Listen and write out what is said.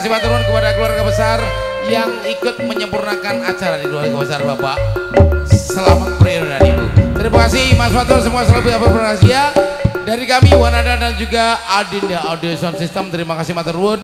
kasih maturun kepada keluarga besar yang ikut menyempurnakan acara di keluarga besar Bapak. Selamat periode Ibu. Terima kasih Mas Fatul semua selalu berbahagia. Dari kami Wanada dan juga Adinda Audio Sound System terima kasih maturun.